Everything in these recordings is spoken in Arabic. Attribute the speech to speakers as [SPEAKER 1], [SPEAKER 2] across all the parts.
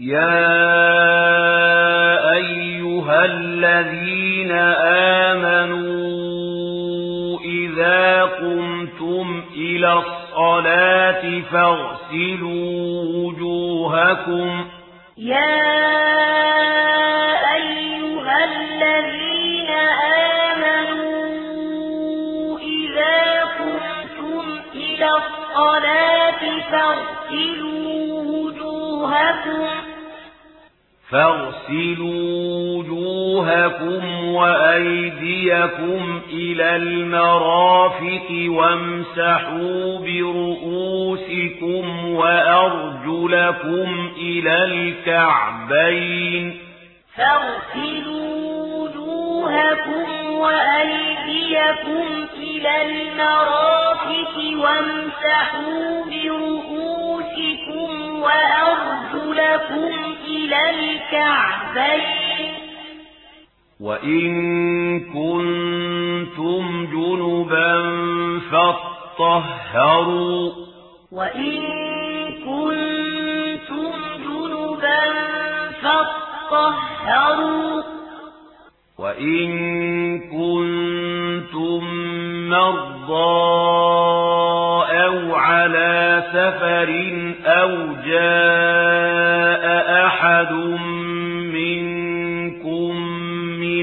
[SPEAKER 1] يا أيها الذين آمنوا إذا قمتم إلى الصلاة فاغسلوا وجوهكم
[SPEAKER 2] يا أيها الذين آمنوا إذا قمتم إلى الصلاة فاغسلوا وجوهكم
[SPEAKER 1] فاغسلوا وجوهكم وأيديكم إلى المرافق وامسحوا برؤوسكم وأرجلكم إلى الكعبين
[SPEAKER 2] فاغسلوا وجوهكم وأيديكم إلى المرافق وامسحوا برؤوسكم وأرجلكم إلى الكعبين.
[SPEAKER 1] وإن كنتم جنبا فاطهروا.
[SPEAKER 2] وإن كنتم جنبا فاطهروا.
[SPEAKER 1] وإن كنتم مرضى أو على سفر أو جَاءَ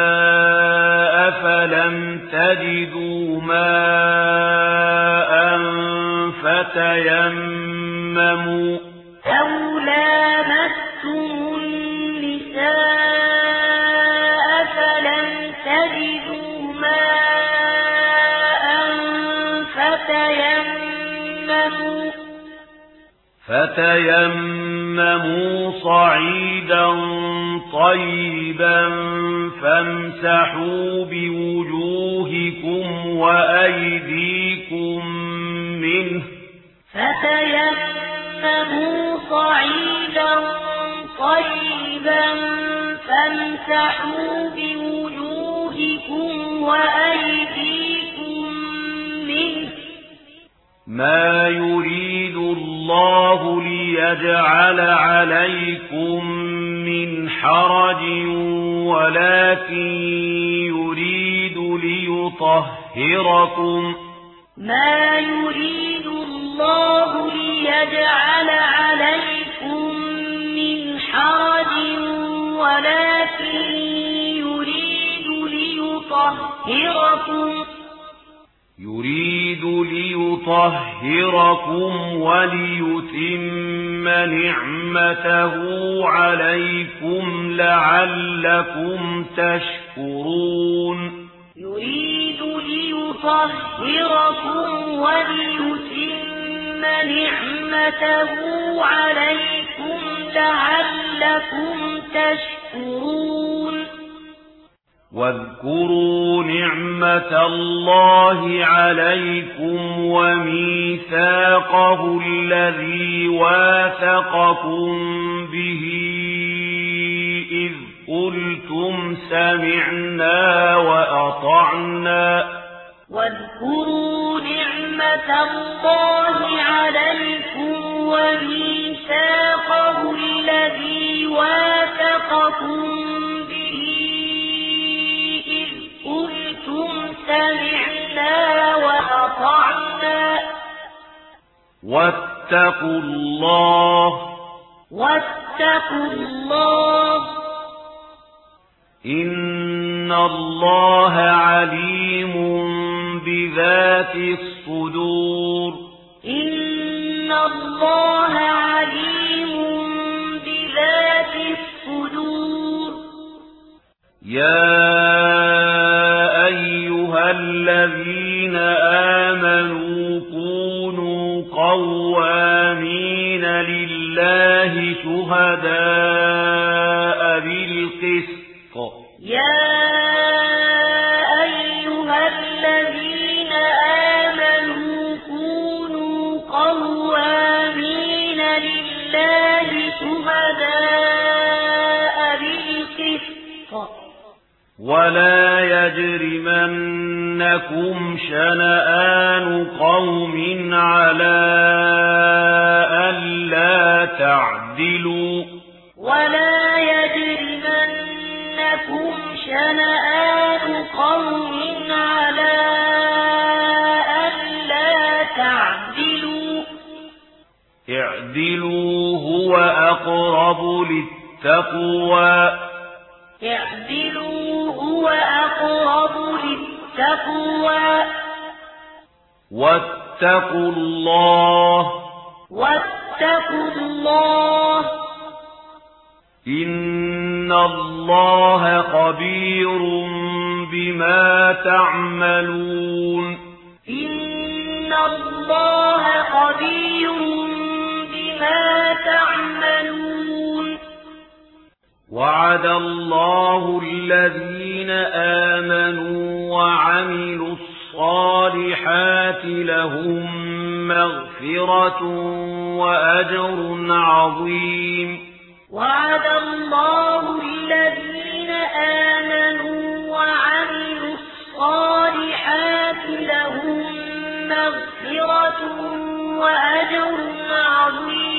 [SPEAKER 1] النساء فلم تجدوا ماء فتيمموا
[SPEAKER 2] أو لامستم النساء فلم تجدوا ماء فتيمموا
[SPEAKER 1] فتيمموا صعيدا طيبا فامسحوا بوجوهكم وأيديكم منه
[SPEAKER 2] فتيمموا صعيدا طيبا فامسحوا بوجوهكم وأيديكم منه
[SPEAKER 1] ما يريد الله ليجعل عليكم من حرج ولكن يريد ليطهركم.
[SPEAKER 2] ما يريد الله ليجعل عليكم من حرج ولكن يريد ليطهركم.
[SPEAKER 1] يريد ليطهركم لِيُطَهِّرَكُمْ وَلِيُتِمَّ نِعْمَتَهُ عَلَيْكُمْ لَعَلَّكُمْ تَشْكُرُونَ.
[SPEAKER 2] يُرِيدُ لِيُطَهِّرَكُمْ وَلِيُتِمَّ نِعْمَتَهُ عَلَيْكُمْ لَعَلَّكُمْ تَشْكُرُونَ.
[SPEAKER 1] واذكروا نعمة الله عليكم وميثاقه الذي واثقكم به إذ قلتم سمعنا وأطعنا.
[SPEAKER 2] واذكروا نعمة الله عليكم
[SPEAKER 1] واتقوا الله.
[SPEAKER 2] واتقوا الله.
[SPEAKER 1] إن الله عليم بذات الصدور.
[SPEAKER 2] إن الله عليم بذات الصدور.
[SPEAKER 1] يا أيها الذين الشهداء بالقسط
[SPEAKER 2] يا أيها الذين آمنوا كونوا قوامين لله شهداء بالقسط
[SPEAKER 1] ولا يجرمنكم شنآن قوم على ألا تعدلوا
[SPEAKER 2] ولا يجرمنكم شنآن قوم على ألا تعدلوا
[SPEAKER 1] اعدلوا هو أقرب للتقوى
[SPEAKER 2] اعدلوا
[SPEAKER 1] واتقوا الله.
[SPEAKER 2] واتقوا الله.
[SPEAKER 1] إن الله خبير بما تعملون.
[SPEAKER 2] إن الله خبير بما تعملون
[SPEAKER 1] وعد الله الذين آمنوا وعملوا الصالحات لهم مغفرة وأجر عظيم.
[SPEAKER 2] وعد الله الذين آمنوا وعملوا الصالحات لهم مغفرة وأجر عظيم.